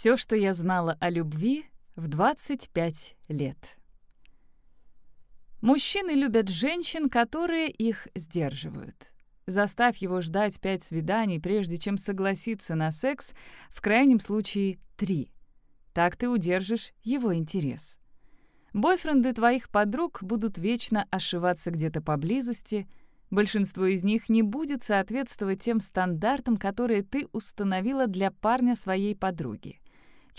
Все, что я знала о любви в 25 лет. Мужчины любят женщин, которые их сдерживают. Заставь его ждать пять свиданий, прежде чем согласиться на секс, в крайнем случае три. Так ты удержишь его интерес. Бойфренды твоих подруг будут вечно ошиваться где-то поблизости. Большинство из них не будет соответствовать тем стандартам, которые ты установила для парня своей подруги.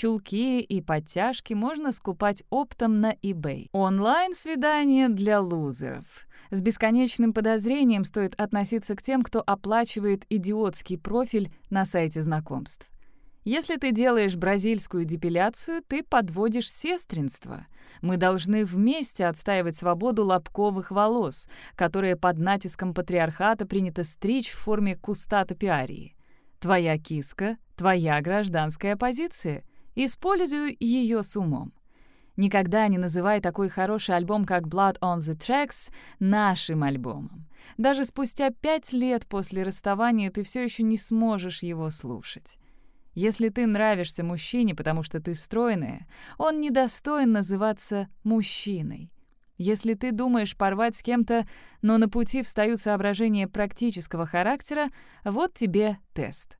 Чулки и подтяжки можно скупать оптом на eBay. Онлайн-свидание для лузеров. С бесконечным подозрением стоит относиться к тем, кто оплачивает идиотский профиль на сайте знакомств. Если ты делаешь бразильскую депиляцию, ты подводишь сестринство. Мы должны вместе отстаивать свободу лобковых волос, которые под натиском патриархата принято стричь в форме куста топиарии. Твоя киска — твоя гражданская позиция. Используй ее с умом. Никогда не называй такой хороший альбом, как Blood on the Tracks, нашим альбомом. Даже спустя пять лет после расставания ты все еще не сможешь его слушать. Если ты нравишься мужчине, потому что ты стройная, он недостоин называться мужчиной. Если ты думаешь порвать с кем-то, но на пути встают соображения практического характера, вот тебе тест.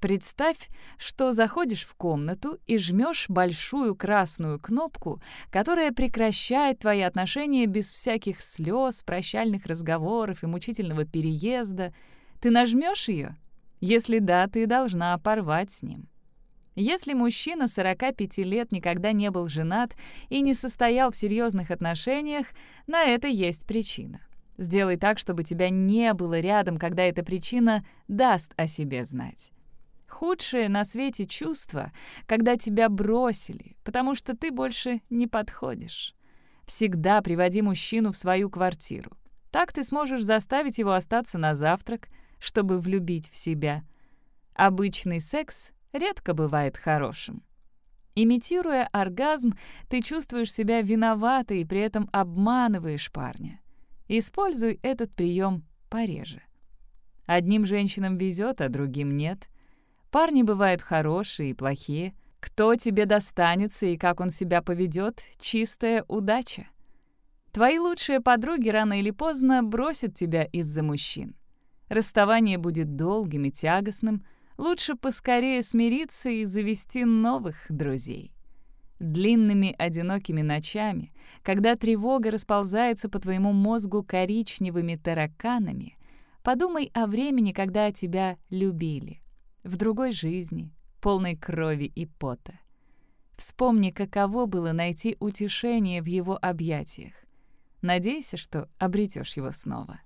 Представь, что заходишь в комнату и жмешь большую красную кнопку, которая прекращает твои отношения без всяких слез, прощальных разговоров и мучительного переезда. Ты нажмешь ее? Если да, ты должна порвать с ним. Если мужчина 45 лет никогда не был женат и не состоял в серьезных отношениях, на это есть причина. Сделай так, чтобы тебя не было рядом, когда эта причина даст о себе знать. Худшее на свете чувство, когда тебя бросили, потому что ты больше не подходишь. Всегда приводи мужчину в свою квартиру. Так ты сможешь заставить его остаться на завтрак — чтобы влюбить в себя. Обычный секс редко бывает хорошим. Имитируя оргазм, ты чувствуешь себя виноватой и при этом обманываешь парня. Используй этот прием пореже. Одним женщинам везет, а другим нет. Парни бывают хорошие и плохие. Кто тебе достанется и как он себя поведет — чистая удача. Твои лучшие подруги рано или поздно бросят тебя из-за мужчин. Расставание будет долгим и тягостным, лучше поскорее смириться и завести новых друзей. Длинными одинокими ночами, когда тревога расползается по твоему мозгу коричневыми тараканами, подумай о времени, когда тебя любили, в другой жизни, полной крови и пота. Вспомни, каково было найти утешение в его объятиях. Надейся, что обретешь его снова.